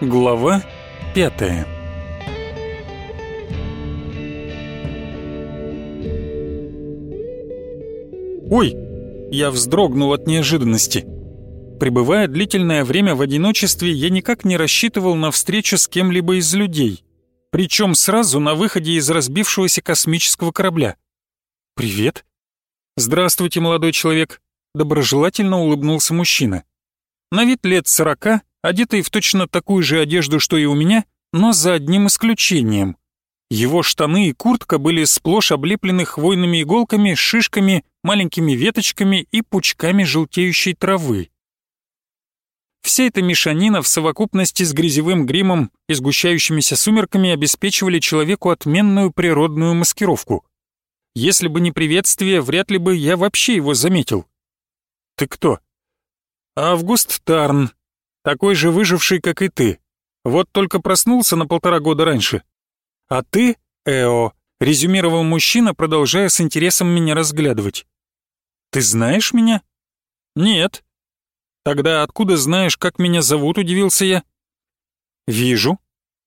Глава пятая «Ой!» Я вздрогнул от неожиданности. Пребывая длительное время в одиночестве, я никак не рассчитывал на встречу с кем-либо из людей. Причем сразу на выходе из разбившегося космического корабля. «Привет!» «Здравствуйте, молодой человек!» Доброжелательно улыбнулся мужчина. На вид лет сорока, одетый в точно такую же одежду, что и у меня, но за одним исключением. Его штаны и куртка были сплошь облеплены хвойными иголками, шишками, маленькими веточками и пучками желтеющей травы. Вся эта мешанина в совокупности с грязевым гримом и сгущающимися сумерками обеспечивали человеку отменную природную маскировку. Если бы не приветствие, вряд ли бы я вообще его заметил. «Ты кто?» «Август Тарн, такой же выживший, как и ты. Вот только проснулся на полтора года раньше. А ты, Эо, резюмировал мужчина, продолжая с интересом меня разглядывать. Ты знаешь меня? Нет. Тогда откуда знаешь, как меня зовут, удивился я. Вижу.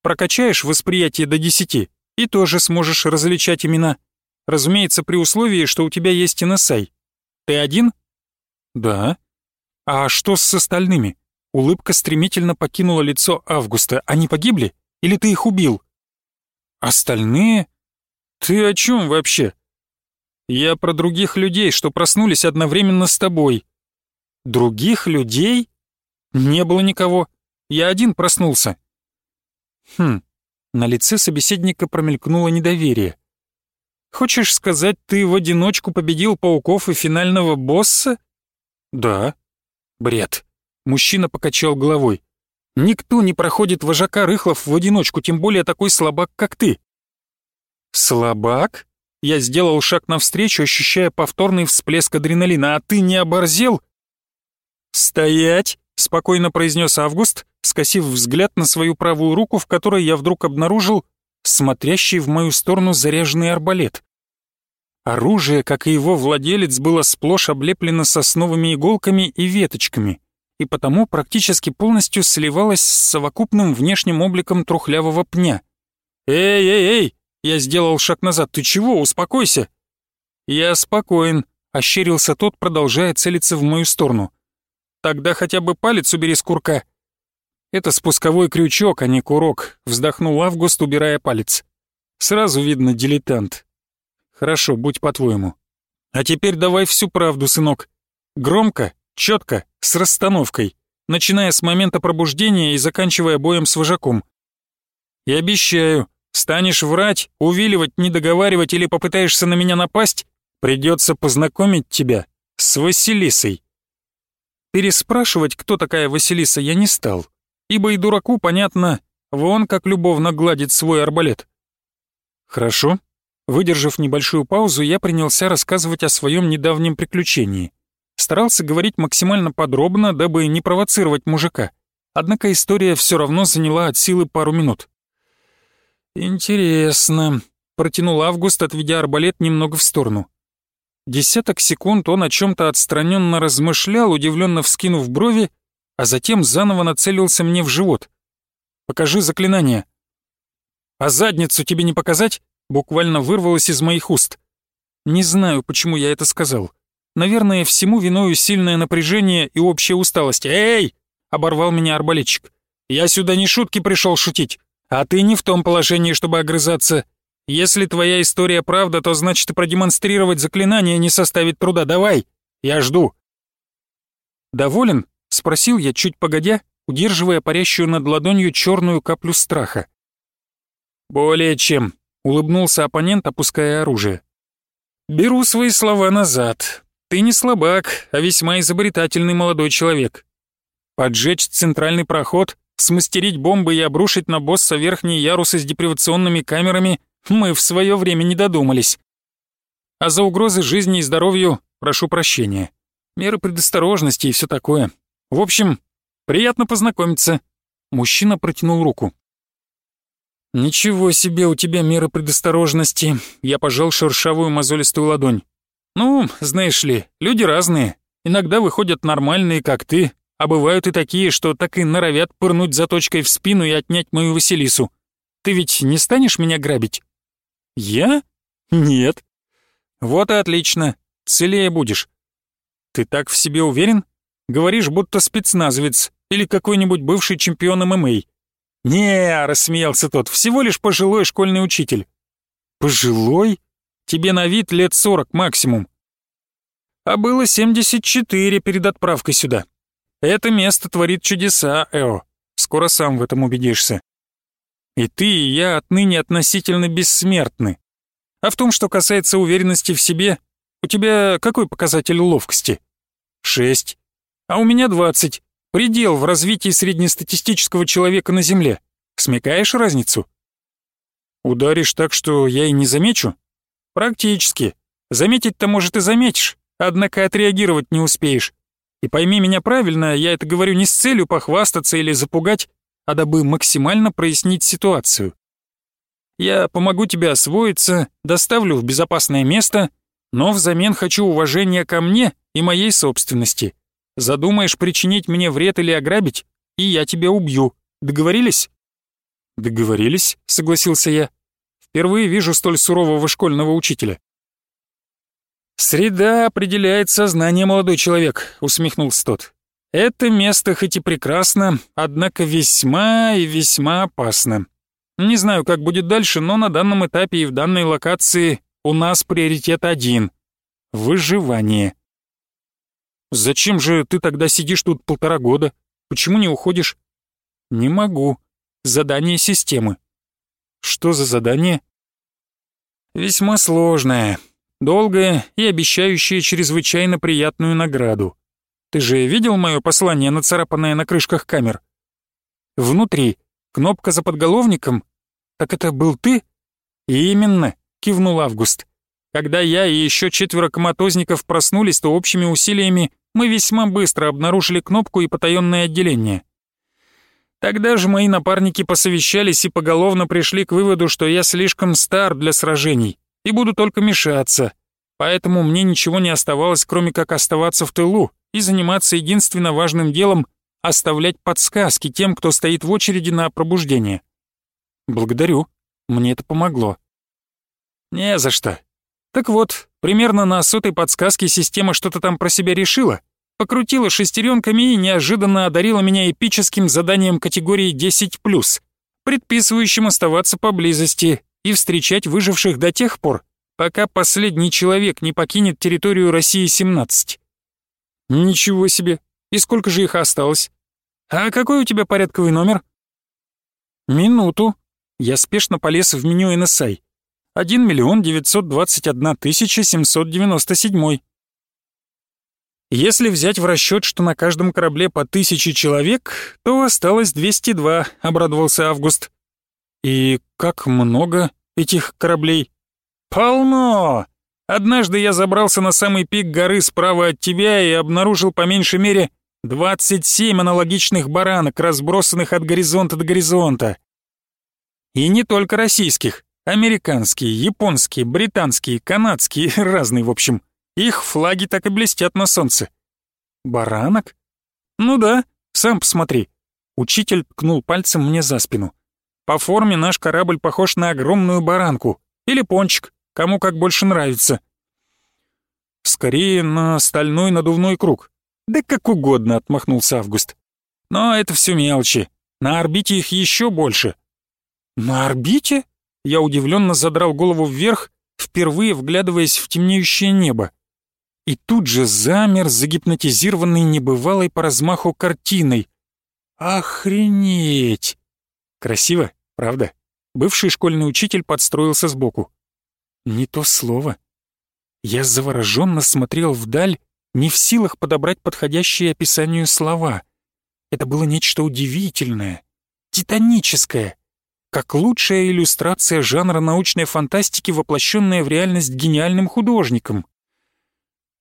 Прокачаешь восприятие до десяти и тоже сможешь различать имена. Разумеется, при условии, что у тебя есть NSA. Ты один? Да. А что с остальными? Улыбка стремительно покинула лицо Августа. Они погибли? Или ты их убил? Остальные? Ты о чем вообще? Я про других людей, что проснулись одновременно с тобой. Других людей? Не было никого. Я один проснулся. Хм, на лице собеседника промелькнуло недоверие. Хочешь сказать, ты в одиночку победил пауков и финального босса? Да. Бред. Мужчина покачал головой. Никто не проходит вожака рыхлов в одиночку, тем более такой слабак, как ты. Слабак? Я сделал шаг навстречу, ощущая повторный всплеск адреналина. А ты не оборзел? Стоять, спокойно произнес Август, скосив взгляд на свою правую руку, в которой я вдруг обнаружил смотрящий в мою сторону заряженный арбалет. Оружие, как и его владелец, было сплошь облеплено сосновыми иголками и веточками и потому практически полностью сливалась с совокупным внешним обликом трухлявого пня. «Эй, эй, эй!» Я сделал шаг назад. «Ты чего? Успокойся!» «Я спокоен», — ощерился тот, продолжая целиться в мою сторону. «Тогда хотя бы палец убери с курка». «Это спусковой крючок, а не курок», — вздохнул Август, убирая палец. «Сразу видно дилетант». «Хорошо, будь по-твоему». «А теперь давай всю правду, сынок. Громко Четко, с расстановкой, начиная с момента пробуждения и заканчивая боем с вожаком. И обещаю, станешь врать, увиливать, не договаривать или попытаешься на меня напасть, придется познакомить тебя с Василисой. Переспрашивать, кто такая Василиса, я не стал, ибо и дураку понятно, вон как любовно гладит свой арбалет. Хорошо. Выдержав небольшую паузу, я принялся рассказывать о своем недавнем приключении. Старался говорить максимально подробно, дабы не провоцировать мужика. Однако история все равно заняла от силы пару минут. «Интересно», — протянул Август, отведя арбалет немного в сторону. Десяток секунд он о чем-то отстраненно размышлял, удивленно вскинув брови, а затем заново нацелился мне в живот. «Покажи заклинание». «А задницу тебе не показать?» буквально вырвалось из моих уст. Не знаю, почему я это сказал. Наверное, всему виною сильное напряжение и общая усталость. «Эй!» — оборвал меня арбалетчик. «Я сюда не шутки пришел шутить, а ты не в том положении, чтобы огрызаться. Если твоя история правда, то значит продемонстрировать заклинание не составит труда. Давай, я жду». «Доволен?» — спросил я чуть погодя, удерживая парящую над ладонью черную каплю страха. «Более чем», — улыбнулся оппонент, опуская оружие. «Беру свои слова назад. Ты не слабак, а весьма изобретательный молодой человек. Поджечь центральный проход, смастерить бомбы и обрушить на босса верхние ярусы с депривационными камерами мы в свое время не додумались. А за угрозы жизни и здоровью прошу прощения. Меры предосторожности и все такое. В общем, приятно познакомиться. Мужчина протянул руку. «Ничего себе у тебя меры предосторожности!» Я пожал шершавую мозолистую ладонь. «Ну, знаешь ли, люди разные. Иногда выходят нормальные, как ты, а бывают и такие, что так и норовят пырнуть заточкой в спину и отнять мою Василису. Ты ведь не станешь меня грабить?» «Я? Нет». «Вот и отлично. Целее будешь». «Ты так в себе уверен? Говоришь, будто спецназовец или какой-нибудь бывший чемпион ММА». «Не», — рассмеялся тот, — «всего лишь пожилой школьный учитель». «Пожилой? Тебе на вид лет сорок максимум». А было семьдесят четыре перед отправкой сюда. Это место творит чудеса, Эо. Скоро сам в этом убедишься. И ты, и я отныне относительно бессмертны. А в том, что касается уверенности в себе, у тебя какой показатель ловкости? Шесть. А у меня двадцать. Предел в развитии среднестатистического человека на Земле. Смекаешь разницу? Ударишь так, что я и не замечу? Практически. Заметить-то, может, и заметишь, однако отреагировать не успеешь. И пойми меня правильно, я это говорю не с целью похвастаться или запугать, а дабы максимально прояснить ситуацию. Я помогу тебе освоиться, доставлю в безопасное место, но взамен хочу уважения ко мне и моей собственности. Задумаешь причинить мне вред или ограбить, и я тебя убью. Договорились?» «Договорились», — согласился я. «Впервые вижу столь сурового школьного учителя». «Среда определяет сознание, молодой человек», — усмехнулся тот. Это место хоть и прекрасно, однако весьма и весьма опасно. Не знаю, как будет дальше, но на данном этапе и в данной локации у нас приоритет один — выживание. Зачем же ты тогда сидишь тут полтора года? Почему не уходишь? Не могу. Задание системы. Что за задание? Весьма сложное, долгое и обещающее чрезвычайно приятную награду. Ты же видел мое послание, нацарапанное на крышках камер? Внутри кнопка за подголовником? Так это был ты? Именно, кивнул Август. Когда я и еще четверо коматозников проснулись, то общими усилиями мы весьма быстро обнаружили кнопку и потаенное отделение. Тогда же мои напарники посовещались и поголовно пришли к выводу, что я слишком стар для сражений и буду только мешаться. Поэтому мне ничего не оставалось, кроме как оставаться в тылу и заниматься единственно важным делом — оставлять подсказки тем, кто стоит в очереди на пробуждение. Благодарю, мне это помогло. Не за что. Так вот, примерно на сотой подсказке система что-то там про себя решила, покрутила шестеренками и неожиданно одарила меня эпическим заданием категории 10+, предписывающим оставаться поблизости и встречать выживших до тех пор, пока последний человек не покинет территорию России-17. Ничего себе! И сколько же их осталось? А какой у тебя порядковый номер? Минуту. Я спешно полез в меню NSI. 1 миллион 921 тысяча 797. Если взять в расчет, что на каждом корабле по тысяче человек, то осталось 202, обрадовался Август. И как много этих кораблей? Полно! Однажды я забрался на самый пик горы справа от тебя и обнаружил по меньшей мере 27 аналогичных баранок, разбросанных от горизонта до горизонта. И не только российских, американские, японские, британские, канадские, разные в общем. Их флаги так и блестят на солнце. Баранок? Ну да, сам посмотри. Учитель ткнул пальцем мне за спину. По форме наш корабль похож на огромную баранку. Или пончик, кому как больше нравится. Скорее на стальной надувной круг. Да как угодно, отмахнулся Август. Но это все мелочи. На орбите их еще больше. На орбите? Я удивленно задрал голову вверх, впервые вглядываясь в темнеющее небо. И тут же замер, загипнотизированный небывалой по размаху картиной. Охренеть! Красиво, правда? Бывший школьный учитель подстроился сбоку. Не то слово. Я завороженно смотрел вдаль, не в силах подобрать подходящие описанию слова. Это было нечто удивительное, титаническое, как лучшая иллюстрация жанра научной фантастики, воплощенная в реальность гениальным художником.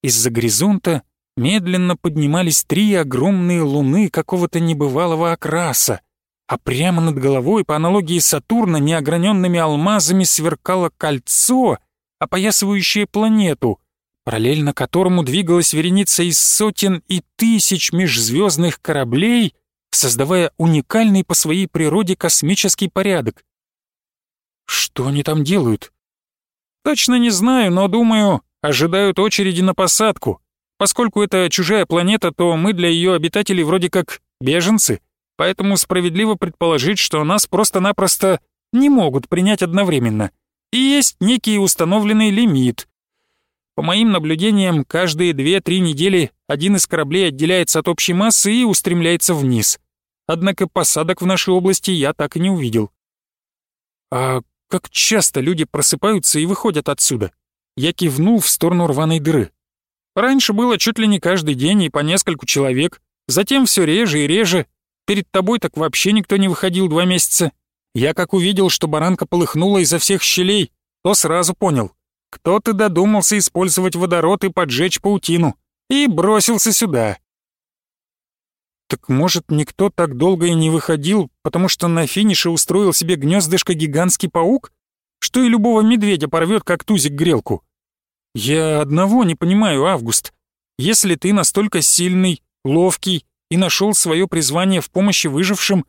Из-за горизонта медленно поднимались три огромные луны какого-то небывалого окраса, а прямо над головой, по аналогии Сатурна, неограненными алмазами сверкало кольцо, опоясывающее планету, параллельно которому двигалась вереница из сотен и тысяч межзвездных кораблей, создавая уникальный по своей природе космический порядок. Что они там делают? Точно не знаю, но думаю, ожидают очереди на посадку. Поскольку это чужая планета, то мы для ее обитателей вроде как беженцы, поэтому справедливо предположить, что нас просто-напросто не могут принять одновременно. И есть некий установленный лимит. По моим наблюдениям, каждые 2-3 недели один из кораблей отделяется от общей массы и устремляется вниз. Однако посадок в нашей области я так и не увидел. А как часто люди просыпаются и выходят отсюда? Я кивнул в сторону рваной дыры. Раньше было чуть ли не каждый день и по нескольку человек, затем все реже и реже. Перед тобой так вообще никто не выходил два месяца. Я как увидел, что баранка полыхнула изо всех щелей, то сразу понял. Кто-то додумался использовать водород и поджечь паутину. И бросился сюда. Так может, никто так долго и не выходил, потому что на финише устроил себе гнездышко гигантский паук? Что и любого медведя порвет, как тузик грелку. Я одного не понимаю, Август. Если ты настолько сильный, ловкий и нашел свое призвание в помощи выжившим,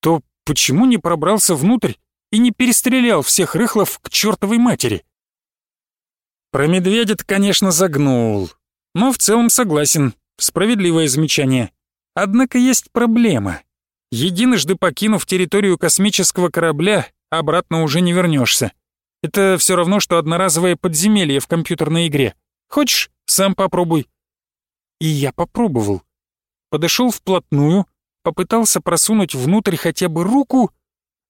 то почему не пробрался внутрь и не перестрелял всех рыхлов к чертовой матери? Про медведя конечно, загнул, но в целом согласен, справедливое замечание. Однако есть проблема. Единожды покинув территорию космического корабля, обратно уже не вернешься. Это все равно, что одноразовое подземелье в компьютерной игре. Хочешь, сам попробуй. И я попробовал. Подошел вплотную, попытался просунуть внутрь хотя бы руку,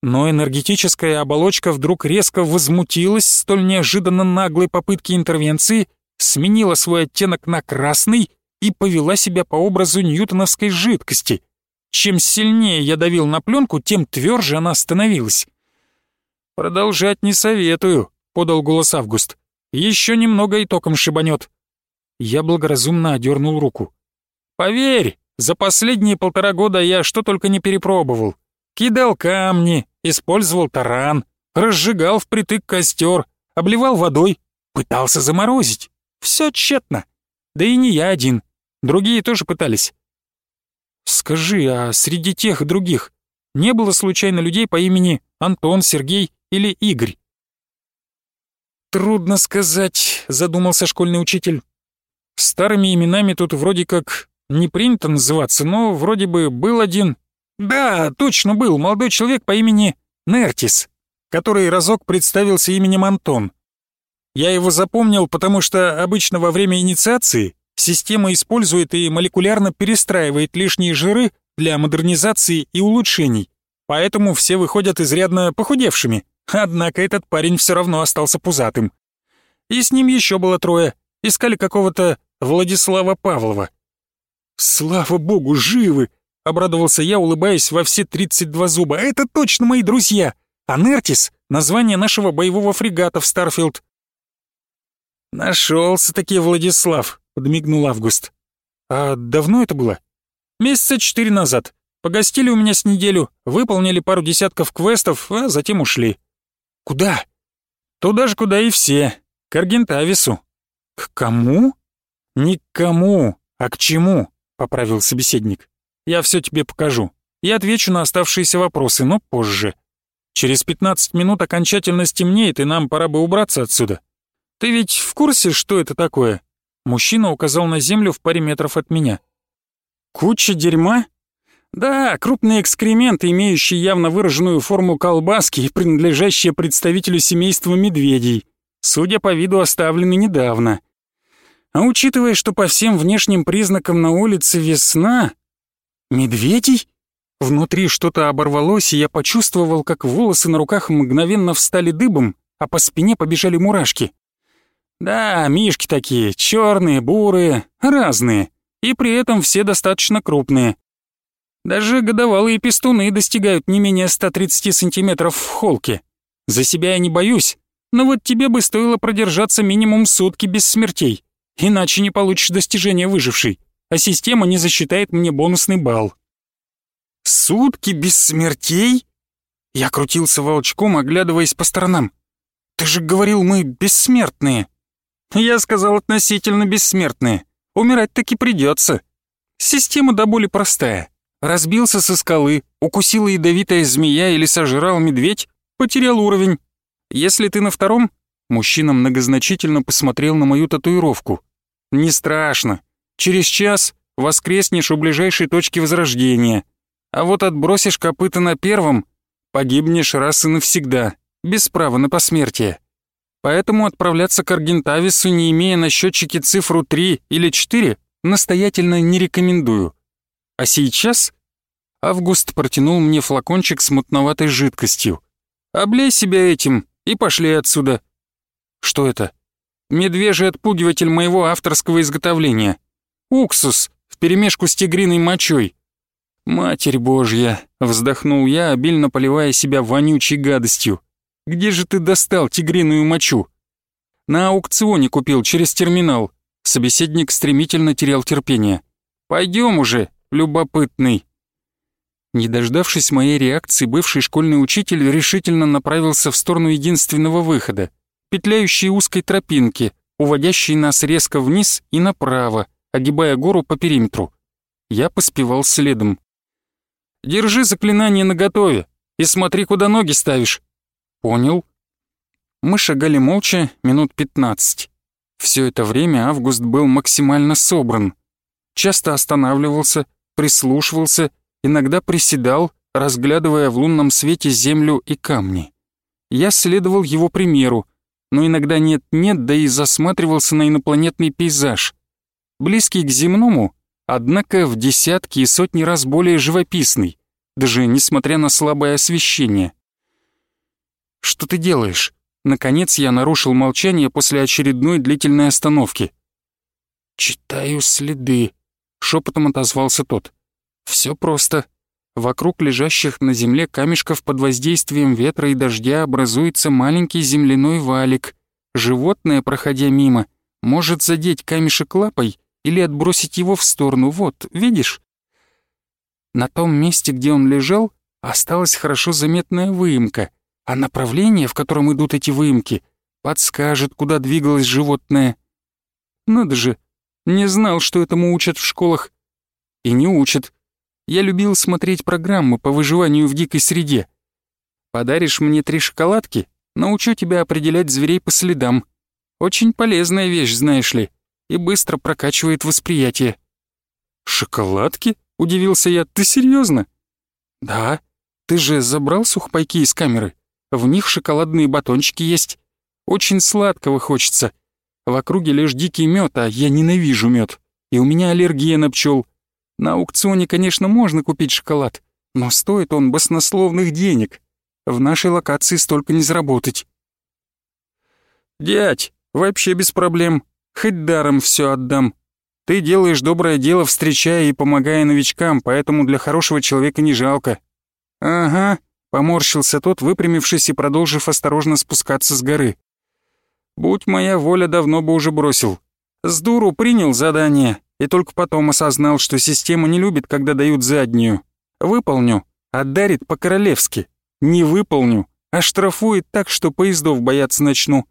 но энергетическая оболочка вдруг резко возмутилась столь неожиданно наглой попытки интервенции, сменила свой оттенок на красный и повела себя по образу ньютоновской жидкости. Чем сильнее я давил на пленку, тем тверже она становилась. «Продолжать не советую», — подал голос Август. «Еще немного и током шибанет». Я благоразумно одернул руку. «Поверь, за последние полтора года я что только не перепробовал. Кидал камни, использовал таран, разжигал впритык костер, обливал водой, пытался заморозить. Все тщетно. Да и не я один. Другие тоже пытались. Скажи, а среди тех других не было случайно людей по имени Антон, Сергей или Игорь? «Трудно сказать», — задумался школьный учитель. «Старыми именами тут вроде как не принято называться, но вроде бы был один. Да, точно был, молодой человек по имени Нертис, который разок представился именем Антон. Я его запомнил, потому что обычно во время инициации система использует и молекулярно перестраивает лишние жиры для модернизации и улучшений, поэтому все выходят изрядно похудевшими. Однако этот парень все равно остался пузатым. И с ним еще было трое. Искали какого-то Владислава Павлова. «Слава богу, живы!» — обрадовался я, улыбаясь во все 32 зуба. «Это точно мои друзья! Анертис — название нашего боевого фрегата в Старфилд». «Нашелся-таки Владислав», — подмигнул Август. «А давно это было?» «Месяца четыре назад. Погостили у меня с неделю, выполнили пару десятков квестов, а затем ушли. Куда? Туда же, куда и все. К Аргентавису. К кому? Не к кому, а к чему, поправил собеседник. Я все тебе покажу. Я отвечу на оставшиеся вопросы, но позже. Через 15 минут окончательно стемнеет, и нам пора бы убраться отсюда. Ты ведь в курсе, что это такое? Мужчина указал на землю в паре метров от меня. Куча дерьма? Да, крупные экскременты, имеющие явно выраженную форму колбаски и принадлежащие представителю семейства медведей. Судя по виду, оставлены недавно. А учитывая, что по всем внешним признакам на улице весна... Медведей? Внутри что-то оборвалось, и я почувствовал, как волосы на руках мгновенно встали дыбом, а по спине побежали мурашки. Да, мишки такие, черные, бурые, разные, и при этом все достаточно крупные. Даже годовалые пестуны достигают не менее 130 сантиметров в холке. За себя я не боюсь, но вот тебе бы стоило продержаться минимум сутки без смертей, иначе не получишь достижения выжившей, а система не засчитает мне бонусный балл. Сутки без смертей? Я крутился волчком, оглядываясь по сторонам. Ты же говорил, мы бессмертные. Я сказал относительно бессмертные. Умирать таки придется. Система до боли простая. Разбился со скалы, укусила ядовитая змея или сожрал медведь, потерял уровень. Если ты на втором, мужчина многозначительно посмотрел на мою татуировку. Не страшно. Через час воскреснешь у ближайшей точки возрождения. А вот отбросишь копыта на первом, погибнешь раз и навсегда, без права на посмертие. Поэтому отправляться к Аргентавису, не имея на счетчике цифру 3 или 4, настоятельно не рекомендую. А сейчас Август протянул мне флакончик с мутноватой жидкостью. «Облей себя этим и пошли отсюда». «Что это?» «Медвежий отпугиватель моего авторского изготовления. Уксус вперемешку с тигриной мочой». «Матерь Божья!» — вздохнул я, обильно поливая себя вонючей гадостью. «Где же ты достал тигриную мочу?» «На аукционе купил через терминал». Собеседник стремительно терял терпение. «Пойдем уже, любопытный». Не дождавшись моей реакции, бывший школьный учитель решительно направился в сторону единственного выхода, петляющей узкой тропинки, уводящей нас резко вниз и направо, огибая гору по периметру. Я поспевал следом. «Держи заклинание наготове и смотри, куда ноги ставишь». «Понял». Мы шагали молча минут пятнадцать. Все это время Август был максимально собран. Часто останавливался, прислушивался иногда приседал, разглядывая в лунном свете землю и камни. Я следовал его примеру, но иногда нет-нет, да и засматривался на инопланетный пейзаж. Близкий к земному, однако в десятки и сотни раз более живописный, даже несмотря на слабое освещение. «Что ты делаешь?» Наконец я нарушил молчание после очередной длительной остановки. «Читаю следы», — шепотом отозвался тот. Все просто. Вокруг лежащих на земле камешков под воздействием ветра и дождя образуется маленький земляной валик. Животное, проходя мимо, может задеть камешек лапой или отбросить его в сторону. Вот, видишь? На том месте, где он лежал, осталась хорошо заметная выемка, а направление, в котором идут эти выемки, подскажет, куда двигалось животное. Надо же, не знал, что этому учат в школах. И не учат. Я любил смотреть программы по выживанию в дикой среде. Подаришь мне три шоколадки, научу тебя определять зверей по следам. Очень полезная вещь, знаешь ли, и быстро прокачивает восприятие». «Шоколадки?» — удивился я. «Ты серьезно? «Да. Ты же забрал сухпайки из камеры? В них шоколадные батончики есть. Очень сладкого хочется. В округе лишь дикий мед, а я ненавижу мед. И у меня аллергия на пчел. На аукционе, конечно, можно купить шоколад, но стоит он баснословных денег. В нашей локации столько не заработать. «Дядь, вообще без проблем. Хоть даром все отдам. Ты делаешь доброе дело, встречая и помогая новичкам, поэтому для хорошего человека не жалко». «Ага», — поморщился тот, выпрямившись и продолжив осторожно спускаться с горы. «Будь моя воля, давно бы уже бросил. С дуру принял задание, и только потом осознал, что система не любит, когда дают заднюю. Выполню, отдарит по-королевски. Не выполню, а штрафует так, что поездов бояться начну.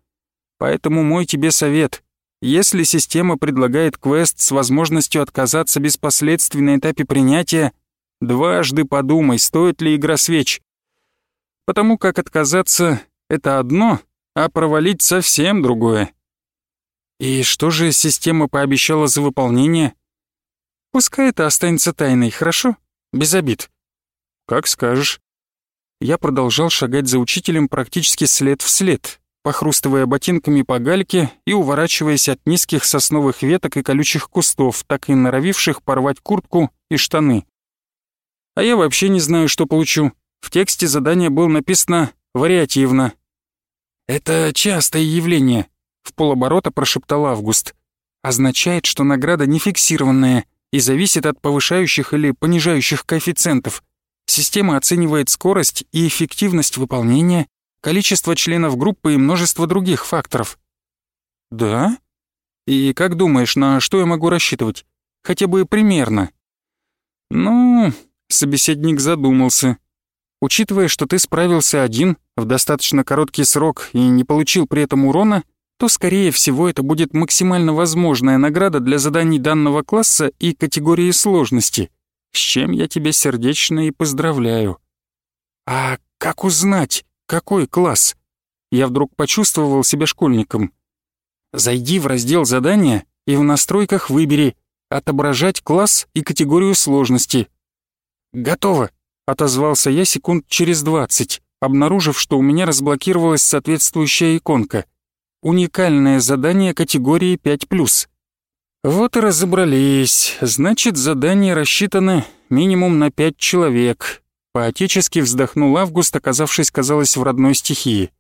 Поэтому мой тебе совет. Если система предлагает квест с возможностью отказаться без последствий на этапе принятия, дважды подумай, стоит ли игра свеч. Потому как отказаться — это одно, а провалить совсем другое. И что же система пообещала за выполнение? Пускай это останется тайной, хорошо? Без обид. Как скажешь. Я продолжал шагать за учителем практически след в след, похрустывая ботинками по гальке и уворачиваясь от низких сосновых веток и колючих кустов, так и норовивших порвать куртку и штаны. А я вообще не знаю, что получу. В тексте задания было написано «вариативно». Это частое явление, в полоборота прошептал Август. Означает, что награда не фиксированная и зависит от повышающих или понижающих коэффициентов. Система оценивает скорость и эффективность выполнения, количество членов группы и множество других факторов. Да? И как думаешь, на что я могу рассчитывать? Хотя бы примерно. Ну, Собеседник задумался. Учитывая, что ты справился один в достаточно короткий срок и не получил при этом урона, то, скорее всего, это будет максимально возможная награда для заданий данного класса и категории сложности, с чем я тебя сердечно и поздравляю. А как узнать, какой класс? Я вдруг почувствовал себя школьником. Зайди в раздел задания и в настройках выбери «Отображать класс и категорию сложности». «Готово», — отозвался я секунд через двадцать, обнаружив, что у меня разблокировалась соответствующая иконка. Уникальное задание категории 5+. Вот и разобрались. Значит, задание рассчитано минимум на пять человек. Поотечески вздохнул Август, оказавшись, казалось, в родной стихии.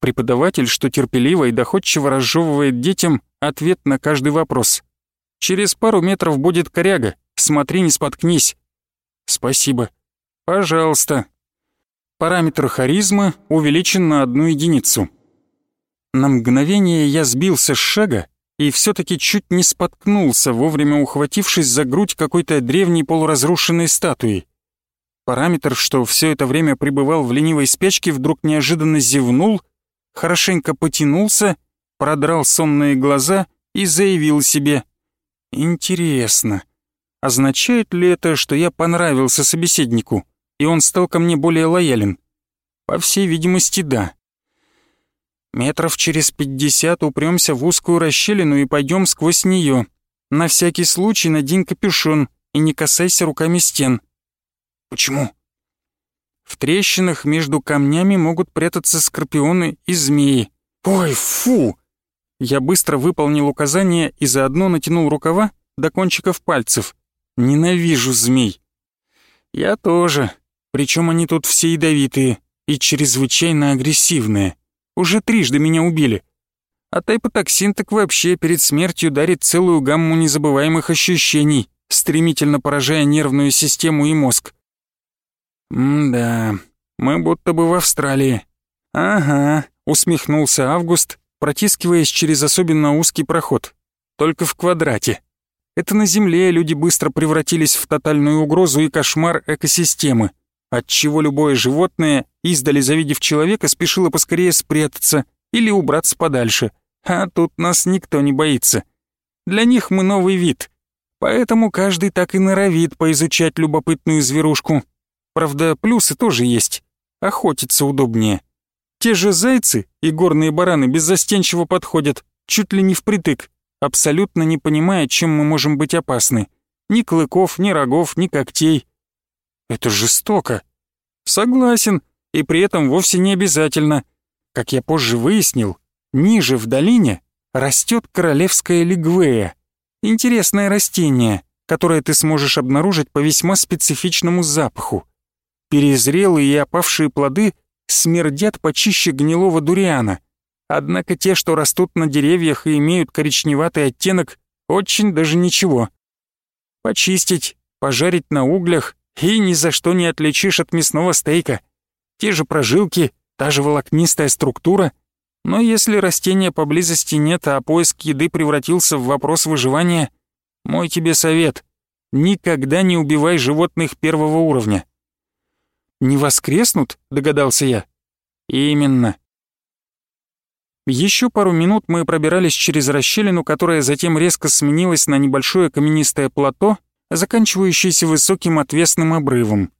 Преподаватель, что терпеливо и доходчиво разжевывает детям ответ на каждый вопрос. «Через пару метров будет коряга. Смотри, не споткнись». «Спасибо». «Пожалуйста». Параметр харизма увеличен на одну единицу. На мгновение я сбился с шага и все таки чуть не споткнулся, вовремя ухватившись за грудь какой-то древней полуразрушенной статуи. Параметр, что все это время пребывал в ленивой спячке, вдруг неожиданно зевнул хорошенько потянулся, продрал сонные глаза и заявил себе «Интересно, означает ли это, что я понравился собеседнику, и он стал ко мне более лоялен?» По всей видимости, да. Метров через пятьдесят упремся в узкую расщелину и пойдем сквозь нее. На всякий случай надень капюшон и не касайся руками стен. Почему? В трещинах между камнями могут прятаться скорпионы и змеи. Ой, фу! Я быстро выполнил указание и заодно натянул рукава до кончиков пальцев. Ненавижу змей. Я тоже. Причем они тут все ядовитые и чрезвычайно агрессивные. Уже трижды меня убили. А тайпотоксин так вообще перед смертью дарит целую гамму незабываемых ощущений, стремительно поражая нервную систему и мозг. «М-да, мы будто бы в Австралии». «Ага», — усмехнулся Август, протискиваясь через особенно узкий проход. «Только в квадрате. Это на Земле люди быстро превратились в тотальную угрозу и кошмар экосистемы, отчего любое животное, издали завидев человека, спешило поскорее спрятаться или убраться подальше. А тут нас никто не боится. Для них мы новый вид, поэтому каждый так и норовит поизучать любопытную зверушку». Правда, плюсы тоже есть. Охотиться удобнее. Те же зайцы и горные бараны беззастенчиво подходят, чуть ли не впритык, абсолютно не понимая, чем мы можем быть опасны. Ни клыков, ни рогов, ни когтей. Это жестоко. Согласен, и при этом вовсе не обязательно. Как я позже выяснил, ниже в долине растет королевская лигвея. Интересное растение, которое ты сможешь обнаружить по весьма специфичному запаху. Перезрелые и опавшие плоды смердят почище гнилого дуриана. Однако те, что растут на деревьях и имеют коричневатый оттенок, очень даже ничего. Почистить, пожарить на углях и ни за что не отличишь от мясного стейка. Те же прожилки, та же волокнистая структура. Но если растения поблизости нет, а поиск еды превратился в вопрос выживания, мой тебе совет — никогда не убивай животных первого уровня. «Не воскреснут?» — догадался я. «Именно». Еще пару минут мы пробирались через расщелину, которая затем резко сменилась на небольшое каменистое плато, заканчивающееся высоким отвесным обрывом.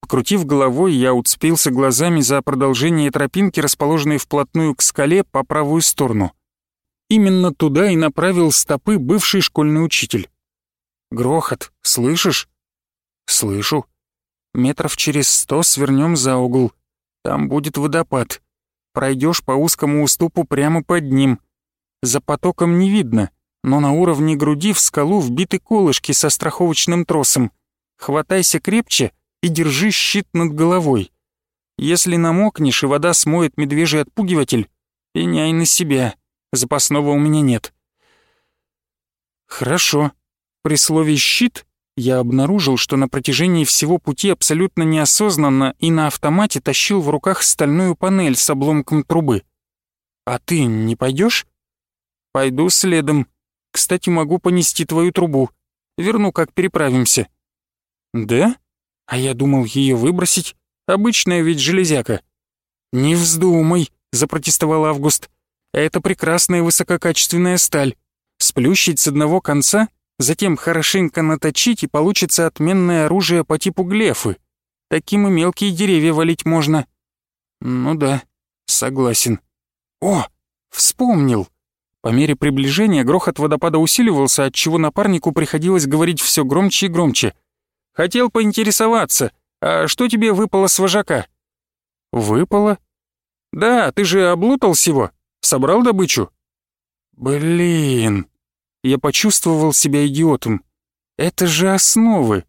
Покрутив головой, я уцепился глазами за продолжение тропинки, расположенной вплотную к скале по правую сторону. Именно туда и направил стопы бывший школьный учитель. «Грохот, слышишь?» «Слышу», Метров через сто свернем за угол. Там будет водопад. Пройдешь по узкому уступу прямо под ним. За потоком не видно, но на уровне груди в скалу вбиты колышки со страховочным тросом. Хватайся крепче и держи щит над головой. Если намокнешь и вода смоет медвежий отпугиватель, пеняй на себя. Запасного у меня нет. Хорошо. При слове «щит» я обнаружил, что на протяжении всего пути абсолютно неосознанно и на автомате тащил в руках стальную панель с обломком трубы. «А ты не пойдешь? «Пойду следом. Кстати, могу понести твою трубу. Верну, как переправимся». «Да? А я думал ее выбросить. Обычная ведь железяка. «Не вздумай», — запротестовал Август. «Это прекрасная высококачественная сталь. Сплющить с одного конца, затем хорошенько наточить, и получится отменное оружие по типу глефы. Таким и мелкие деревья валить можно». «Ну да, согласен». «О, вспомнил!» По мере приближения грохот водопада усиливался, отчего напарнику приходилось говорить все громче и громче. «Хотел поинтересоваться, а что тебе выпало с вожака?» «Выпало?» «Да, ты же облутал всего, собрал добычу?» «Блин!» Я почувствовал себя идиотом. «Это же основы!»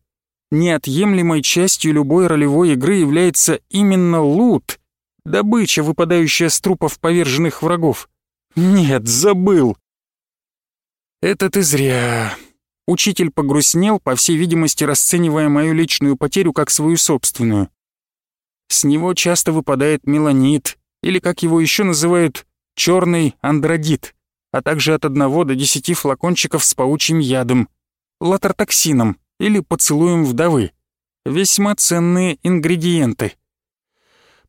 Неотъемлемой частью любой ролевой игры является именно лут, добыча, выпадающая с трупов поверженных врагов. Нет, забыл. Это ты зря. Учитель погрустнел, по всей видимости, расценивая мою личную потерю как свою собственную. С него часто выпадает меланит, или, как его еще называют, черный андродит, а также от одного до десяти флакончиков с паучьим ядом, латартоксином или поцелуем вдовы. Весьма ценные ингредиенты.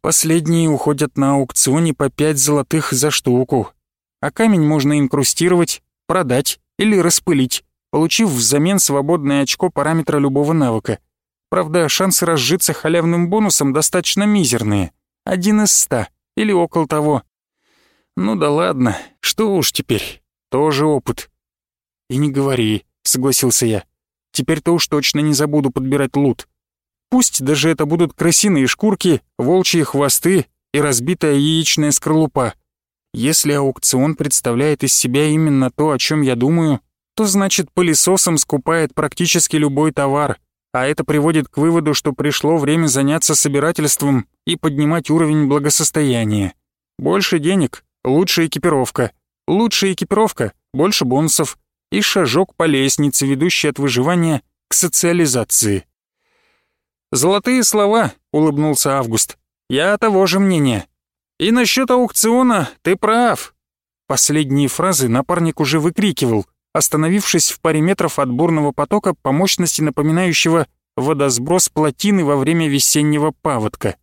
Последние уходят на аукционе по пять золотых за штуку, а камень можно инкрустировать, продать или распылить, получив взамен свободное очко параметра любого навыка. Правда, шансы разжиться халявным бонусом достаточно мизерные. Один из ста или около того. Ну да ладно, что уж теперь, тоже опыт. И не говори, согласился я. Теперь-то уж точно не забуду подбирать лут. Пусть даже это будут крысиные шкурки, волчьи хвосты и разбитая яичная скорлупа. Если аукцион представляет из себя именно то, о чем я думаю, то значит пылесосом скупает практически любой товар, а это приводит к выводу, что пришло время заняться собирательством и поднимать уровень благосостояния. Больше денег, лучшая экипировка. Лучшая экипировка, больше бонусов и шажок по лестнице, ведущей от выживания к социализации. «Золотые слова», — улыбнулся Август. «Я того же мнения». И насчет аукциона ты прав. Последние фразы напарник уже выкрикивал, остановившись в паре метров от бурного потока по мощности напоминающего водосброс плотины во время весеннего паводка.